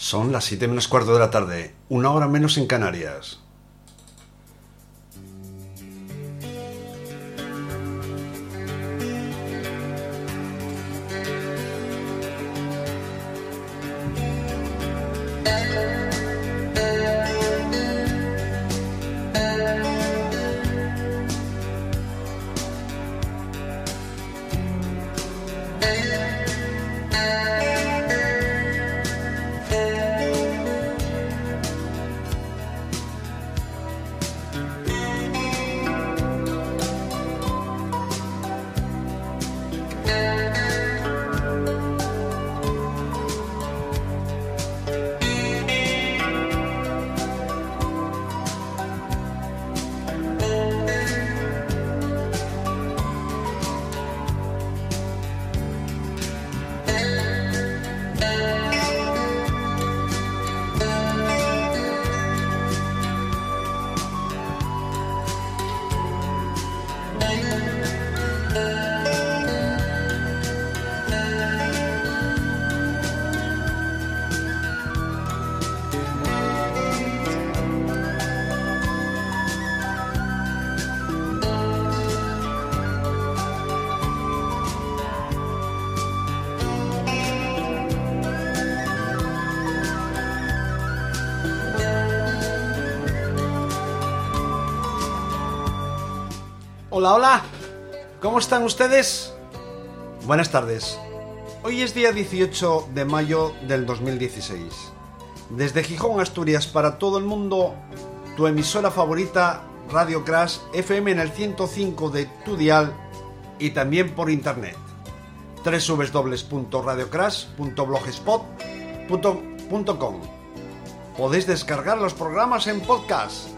Son las 7 menos cuarto de la tarde, una hora menos en Canarias. ¿Cómo están ustedes? Buenas tardes. Hoy es día 18 de mayo del 2016. Desde Gijón, Asturias, para todo el mundo, tu emisora favorita, Radio Crash, FM en el 105 de tu dial y también por internet. www.radiocrash.blogspot.com Podéis descargar los programas en podcast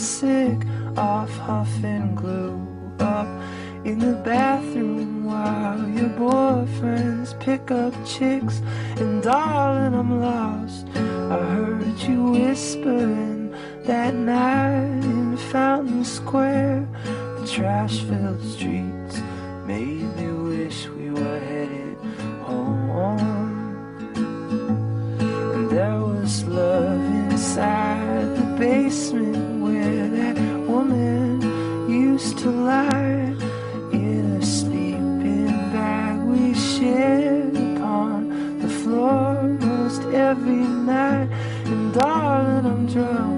sick off huffing glue up in the bathroom while your boyfriends pick up chicks. And darling, I'm lost. I heard you whispering that night in Fountain Square, the trash filled streets made me wish we were headed home. And there was love inside the basement to lie in a sleeping bag we shared upon the floor most every night. And darling, I'm drunk.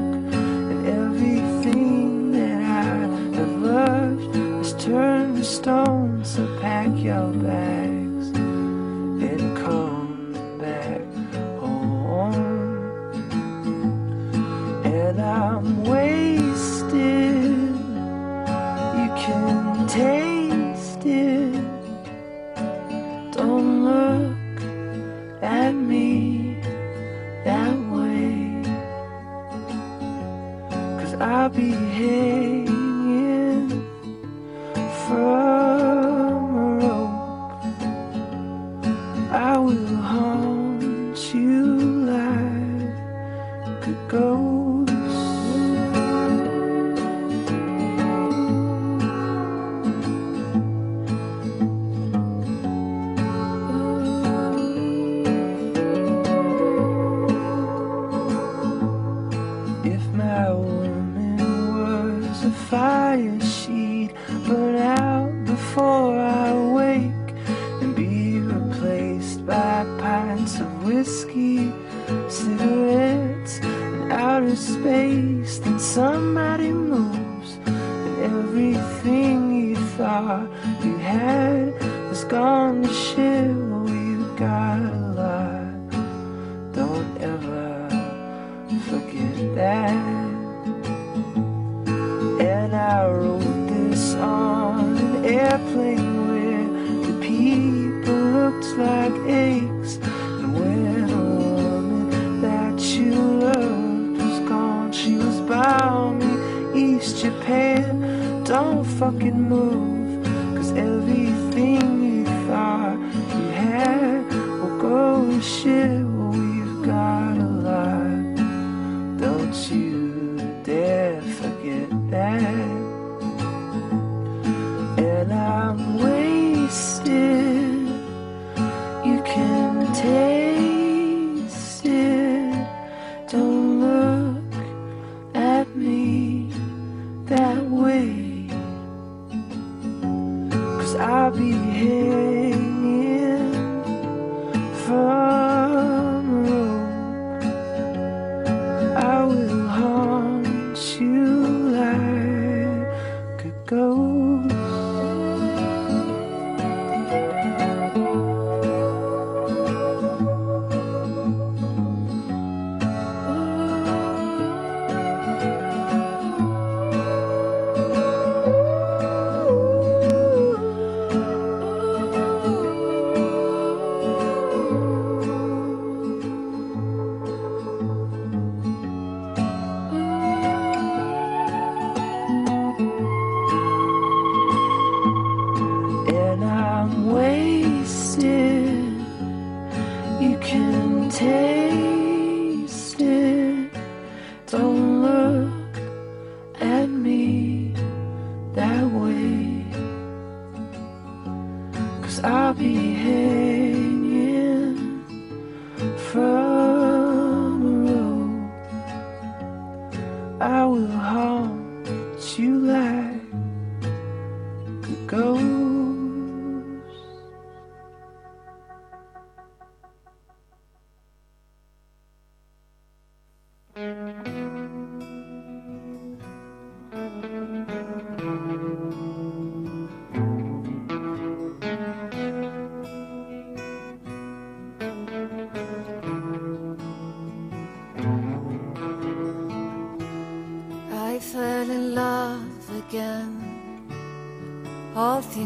Japan. Don't fucking move, cause everything you thought you had will go to shit.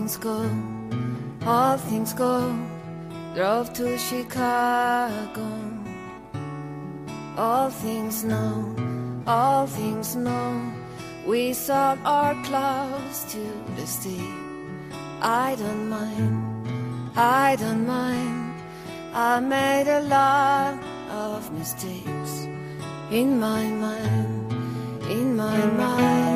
things go, all things go. Drove to Chicago. All things know, all things know. We sold our clothes to the sea. I don't mind, I don't mind. I made a lot of mistakes in my mind, in my mind.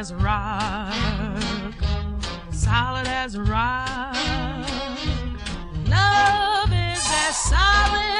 as a rock, solid as a rock. Love is as solid.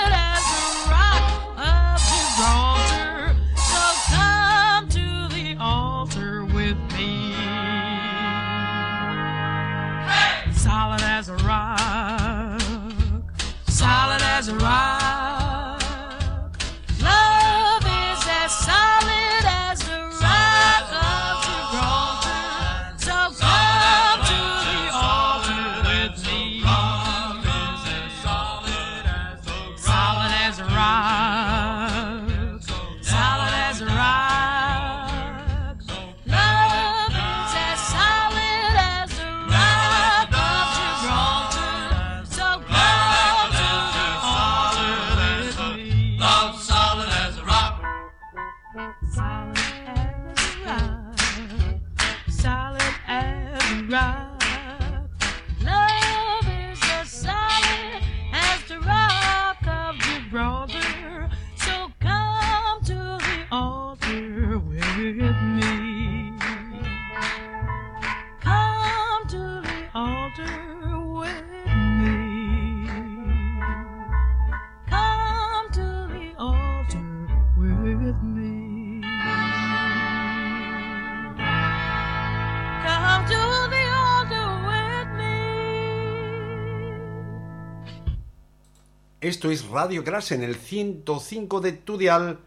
Esto es Radio Crash en el 105 de tu dial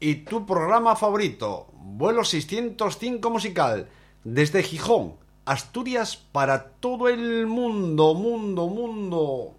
y tu programa favorito, Vuelo 605 Musical, desde Gijón, Asturias para todo el mundo, mundo, mundo.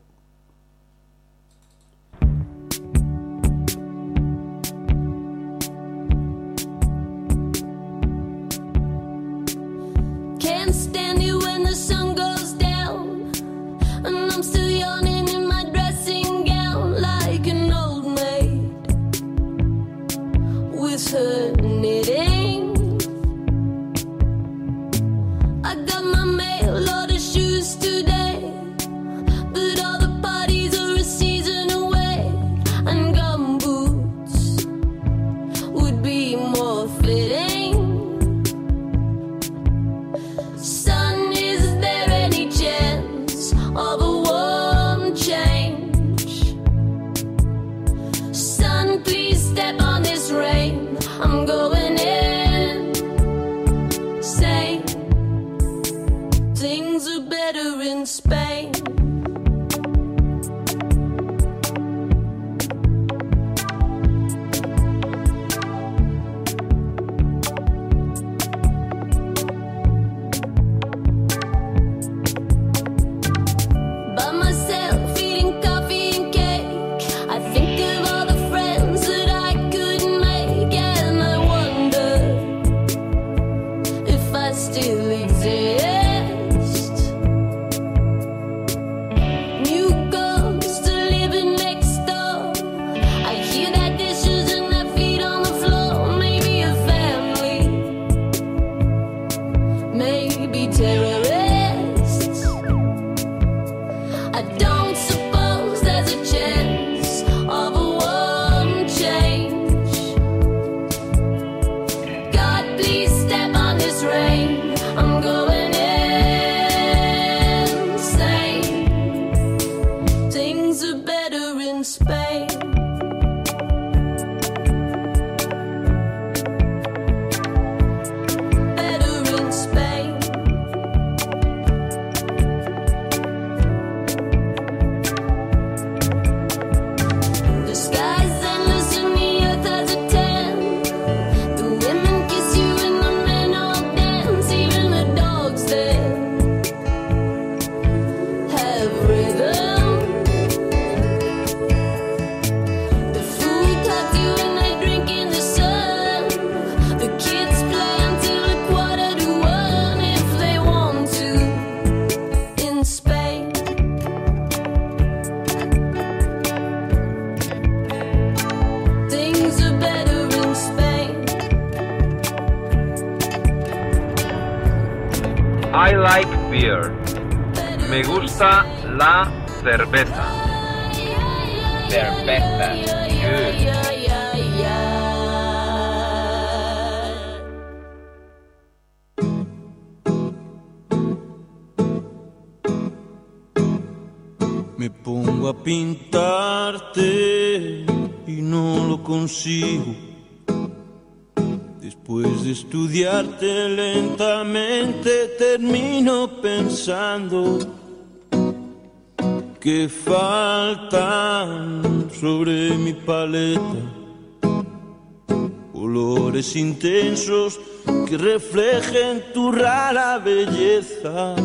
Intensos que reflejen tu rara belleza.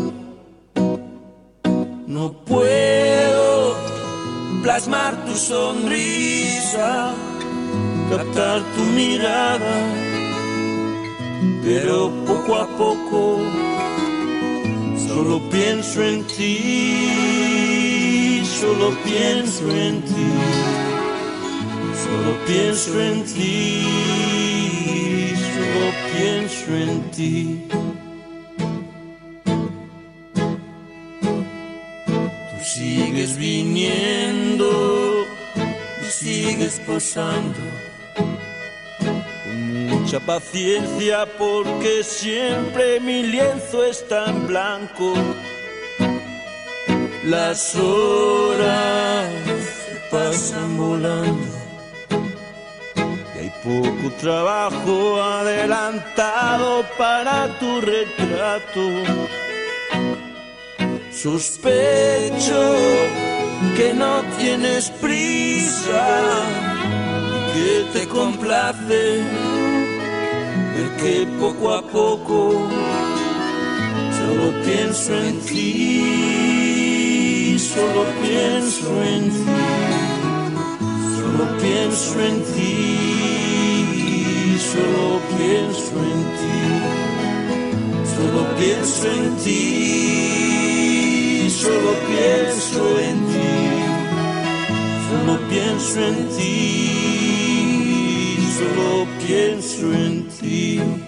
No puedo plasmar tu sonrisa, captar tu mirada, pero poco a poco solo pienso en ti, solo pienso en ti, solo pienso en ti, en ti. Tú sigues viniendo y sigues posando con mucha paciencia porque siempre mi lienzo está en blanco. Las horas pasan volando poco trabajo adelantado para tu retrato. Sospecho que no tienes prisa que te complace ver que poco a poco solo pienso en ti, solo pienso en ti, solo pienso en ti, solo pienso en ti, solo pienso en ti solo pienso en ti, solo pienso en ti, solo pienso en ti.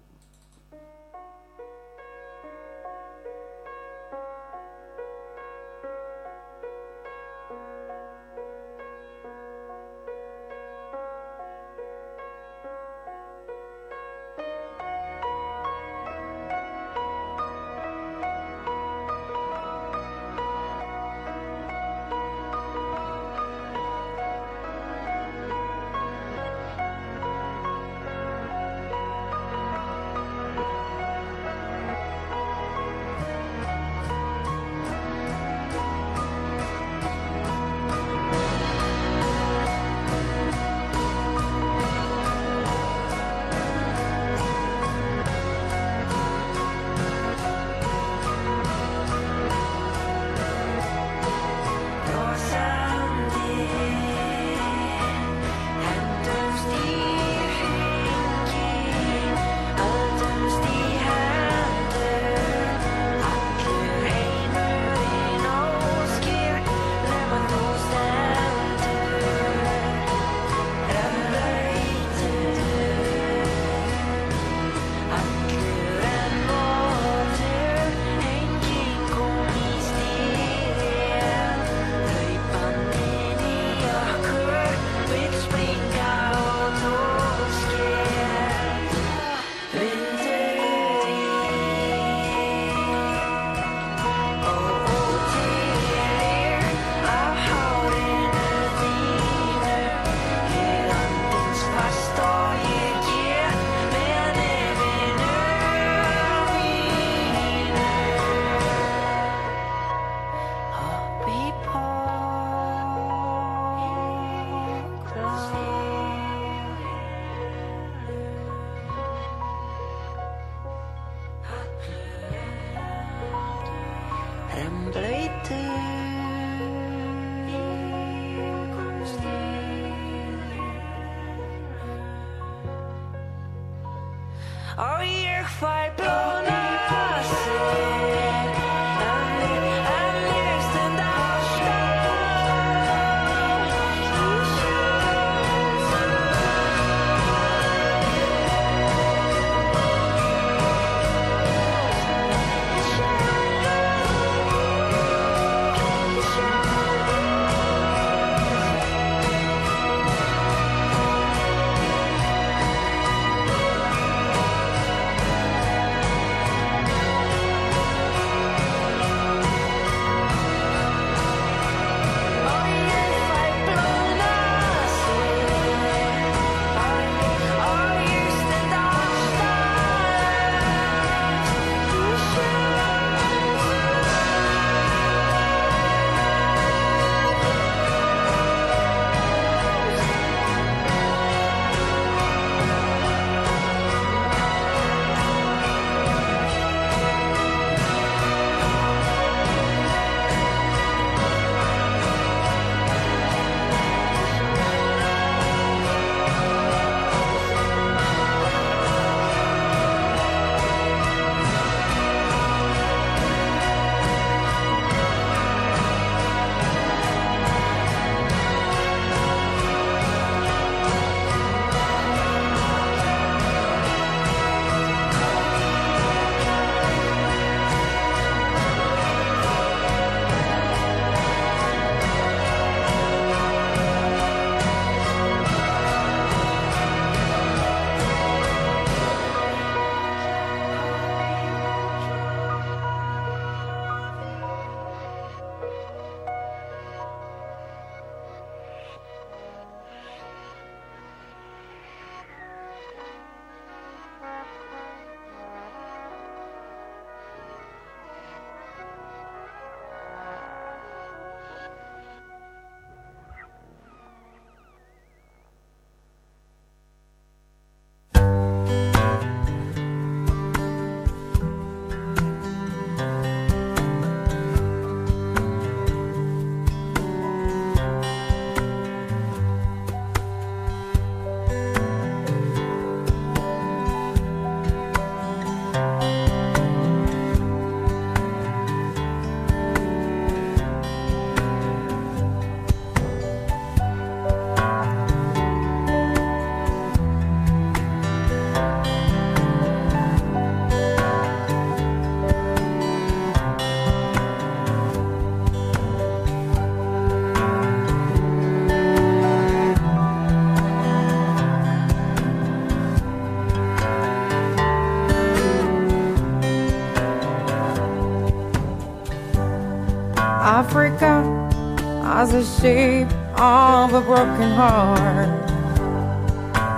As a shape of a broken heart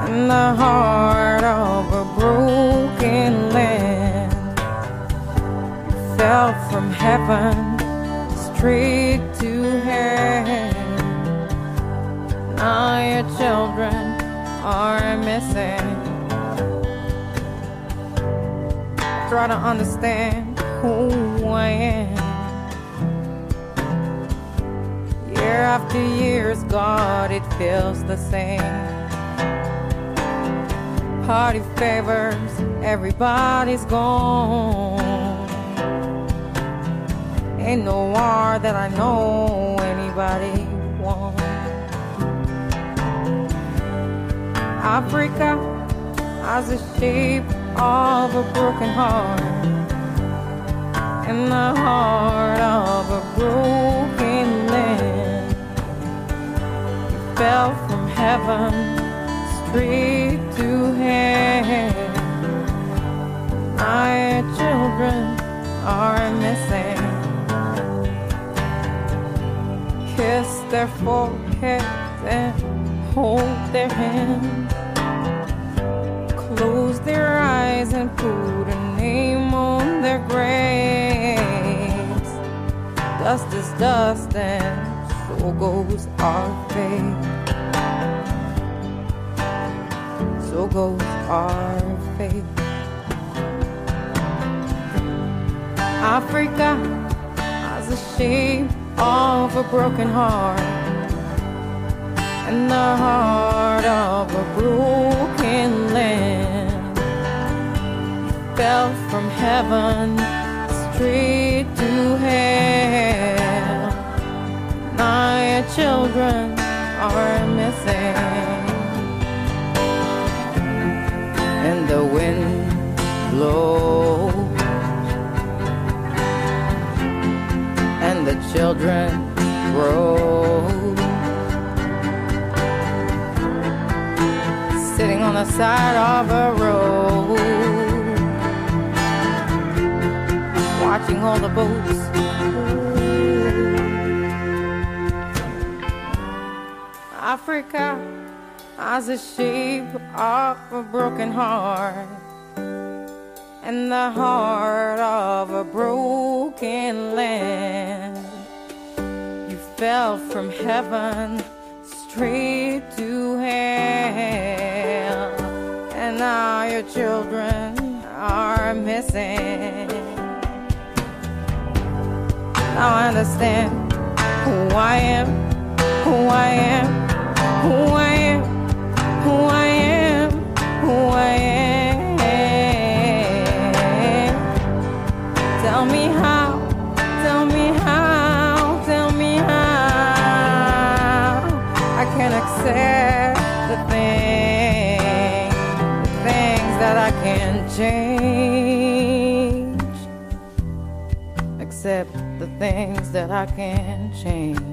in the heart of a broken land. Fell from heaven straight to hell. Now your children are missing. Try to understand who I am. Year after year's God, it feels the same. Party favors, everybody's gone. Ain't no war that I know anybody won. Africa has the shape of a broken heart in the heart of a broken land. Fell from heaven straight to hell. My children are missing. Kiss their foreheads and hold their hands. Close their eyes and put a name on their graves. Dust is dust, and goes our fate. So goes our fate. Africa as the shape of a broken heart and the heart of a broken land fell from heaven straight to hell. Your children are missing, and the wind blows, and the children grow. Sitting on the side of a road, watching all the boats. Africa as the shape of a broken heart and the heart of a broken land. You fell from heaven straight to hell, and now your children are missing. Now I understand who I am, who I am, who I am, who I am, who I am. Tell me how, tell me how, tell me how I can accept the things, the things that I can't change. Accept the things that I can't change.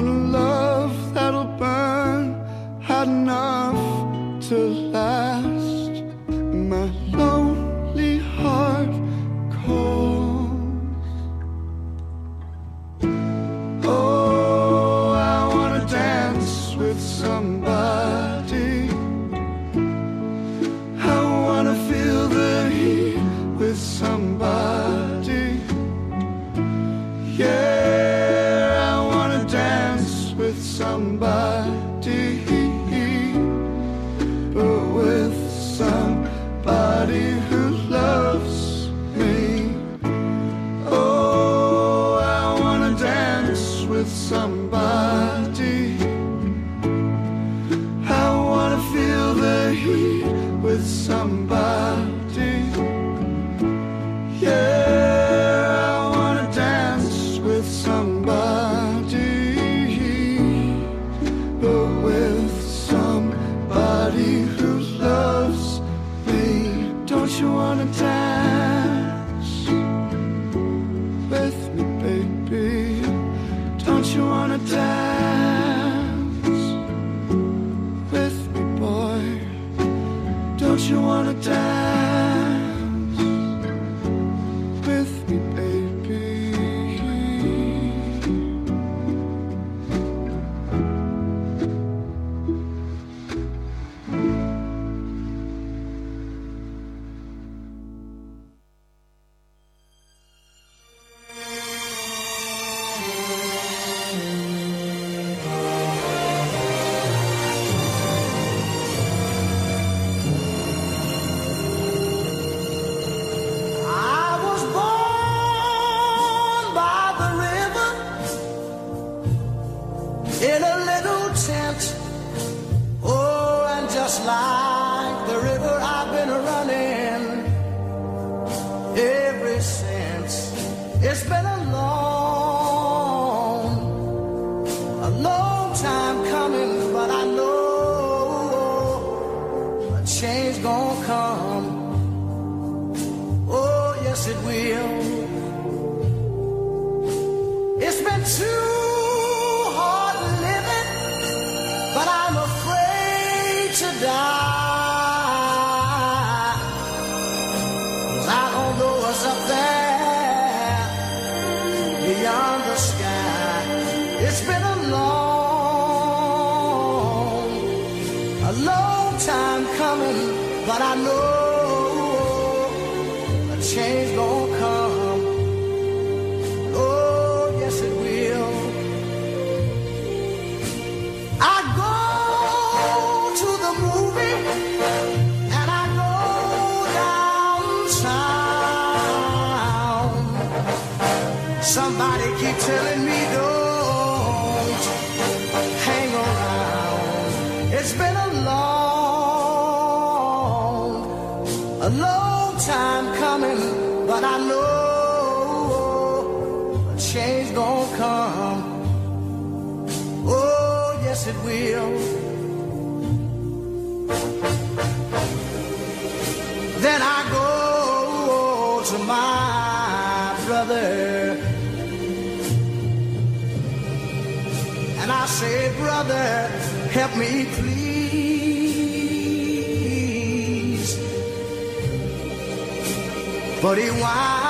trying to love. Father, help me please. But he why?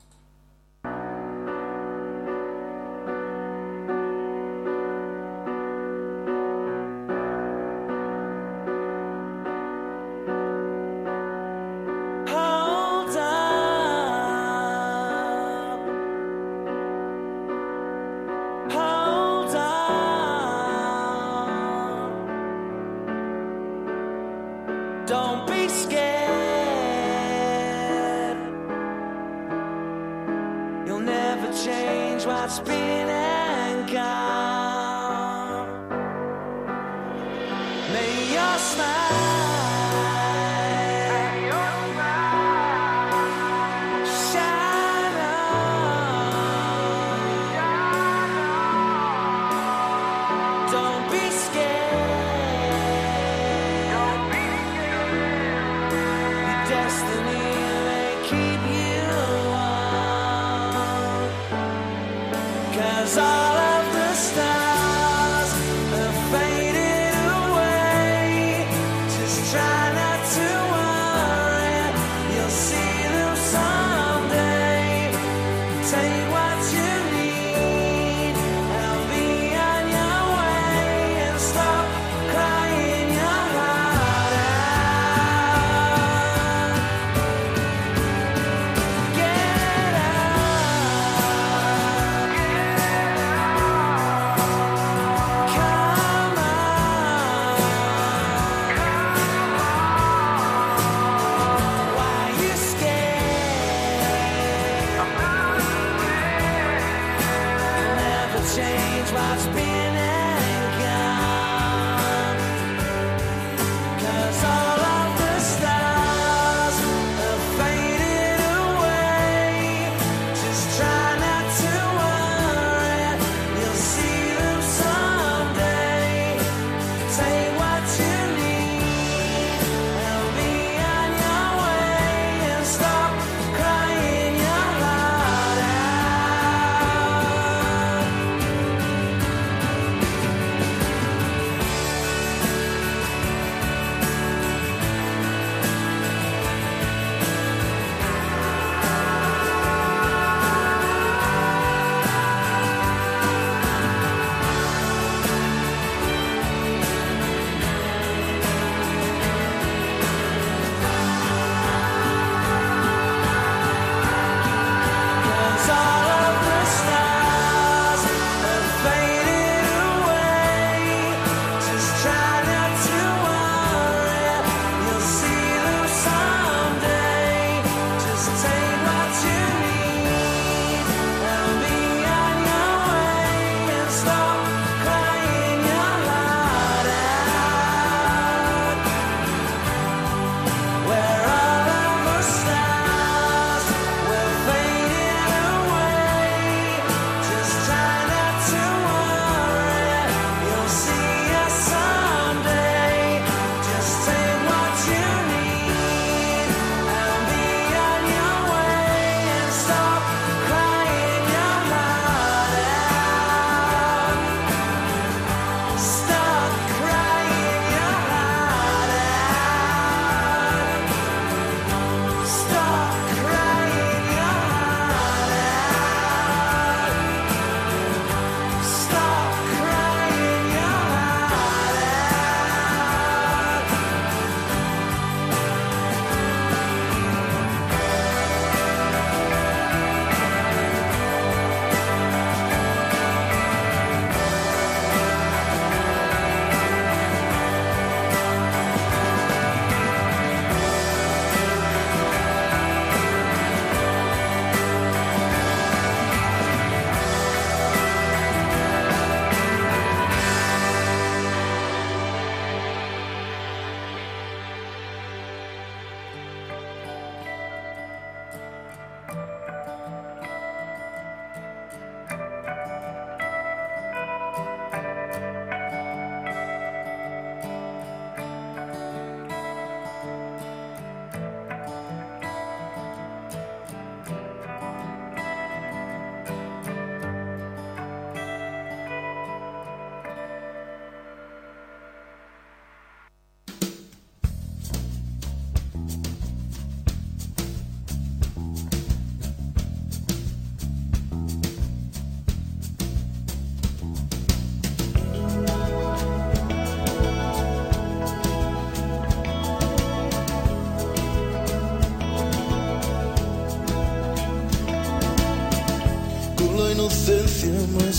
May your smile.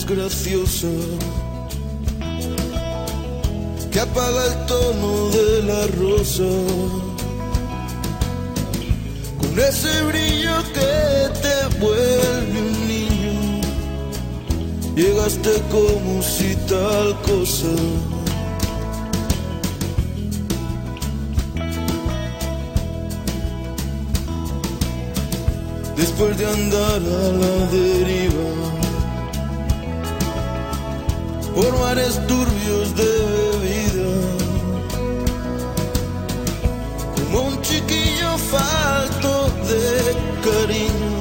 Graciosa que apaga el tono de la rosa. Con ese brillo que te vuelve un niño llegaste como si tal cosa. Después de andar a la deriva por mares turbios de bebida, como un chiquillo falto de cariño,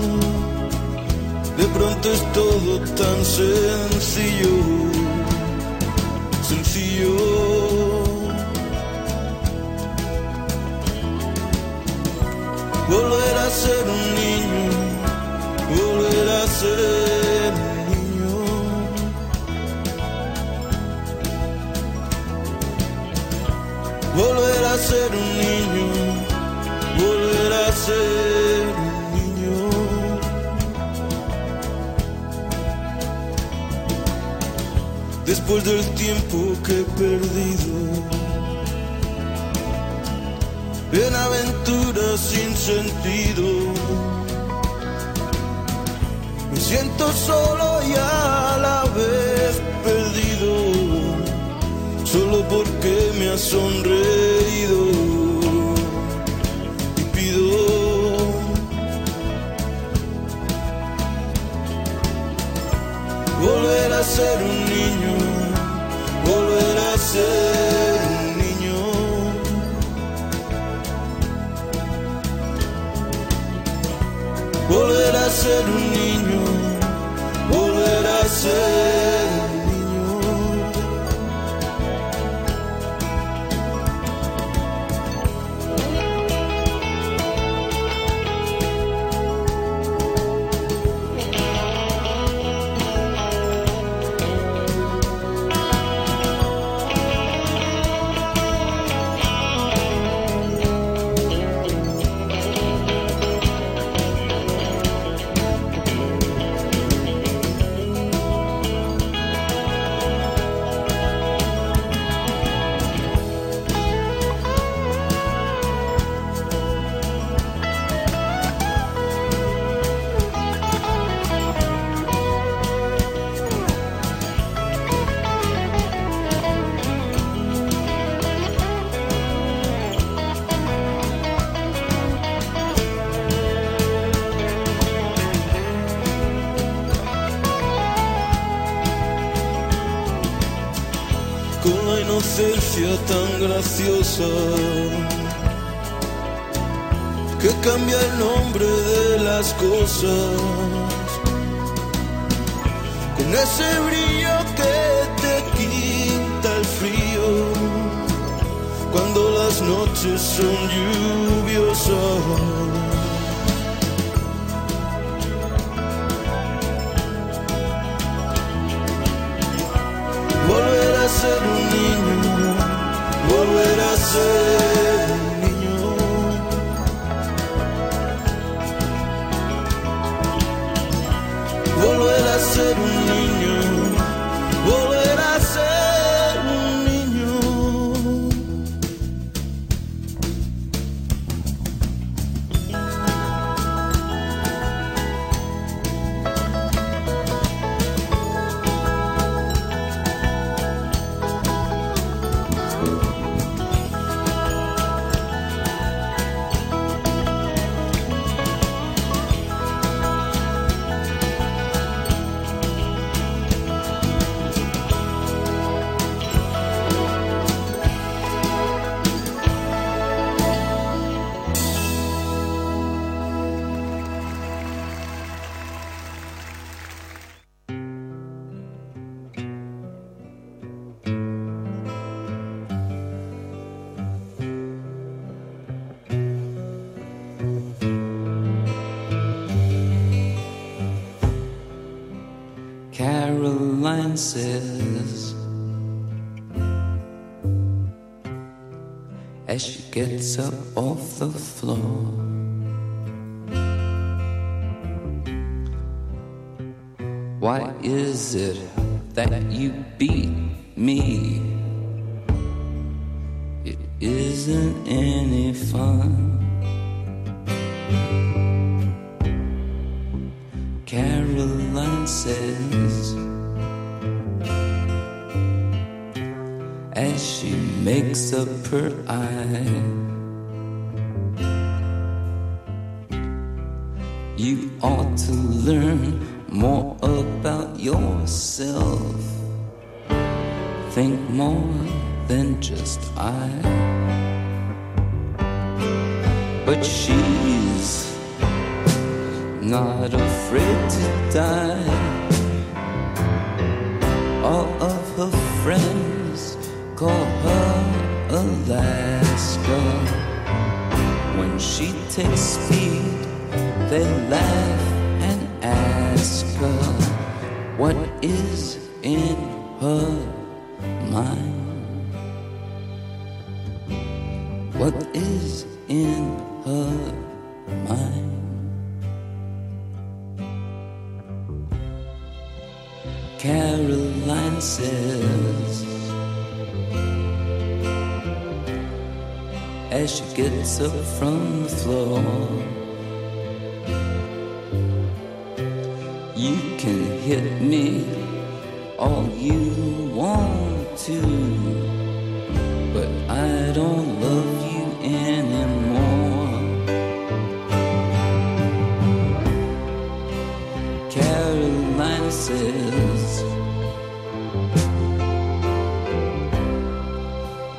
de pronto es todo tan sencillo, sencillo. Volver a ser un niño, volver a ser un niño. Después del tiempo que he perdido en aventuras sin sentido. Me siento solo y a la vez porque me has sonreído. Y pido volver a ser un niño, volver a ser un niño. Volver a ser un niño, volver a ser inocencia tan graciosa que cambia el nombre de las cosas, con ese brillo que te quita el frío cuando las noches son lluviosas. volver a ser un Jesus. Gets up off the floor. Why is it that you beat me? It isn't any fun.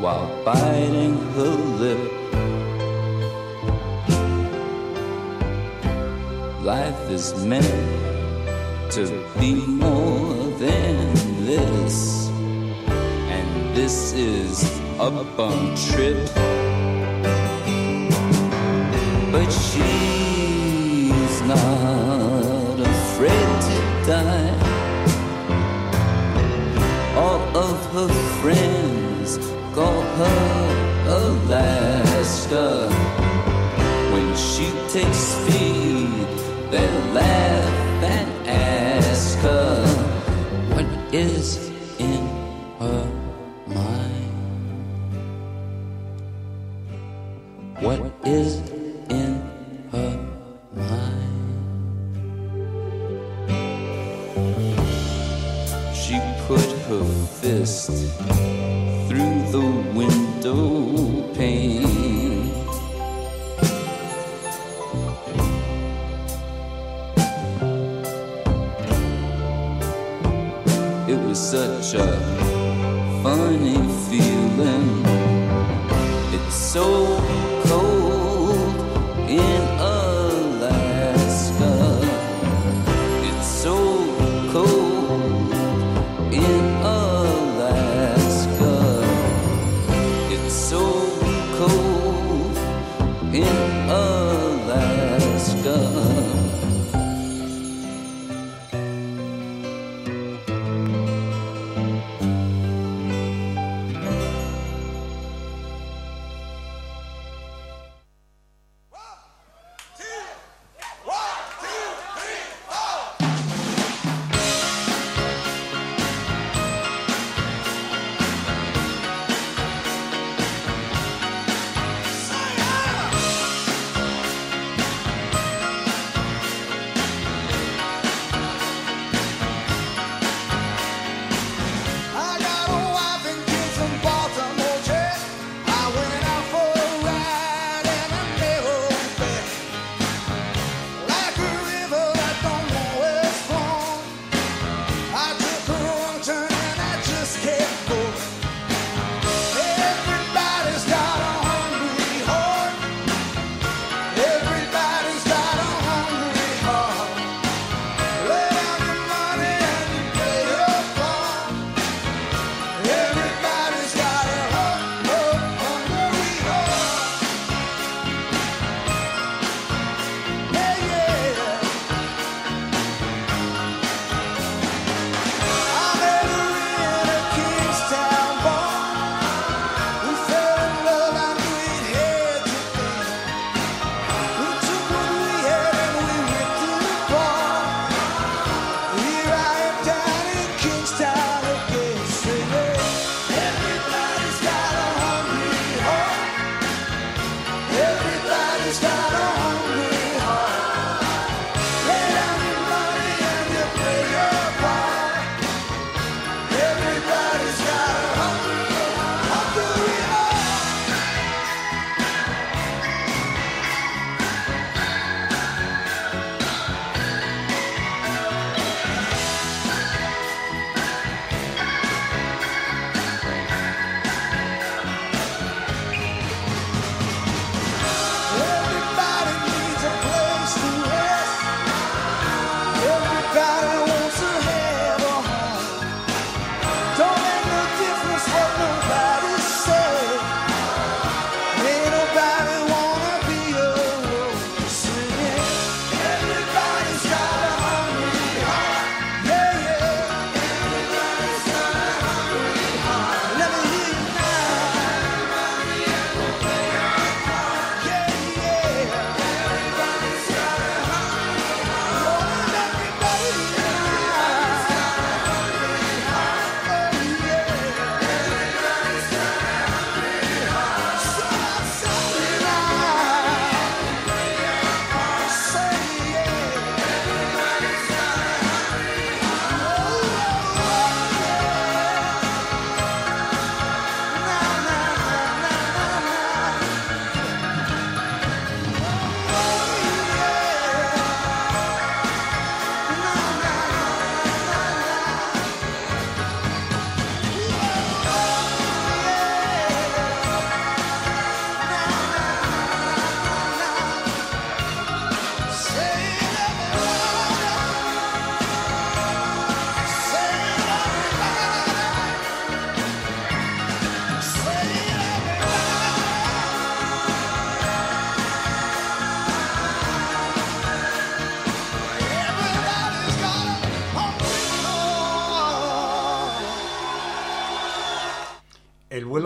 While biting her lip, life is meant to be more than this. And this is a bum trip. But she's not afraid to die. Her Alaska. When she takes speed, they laugh and ask her what is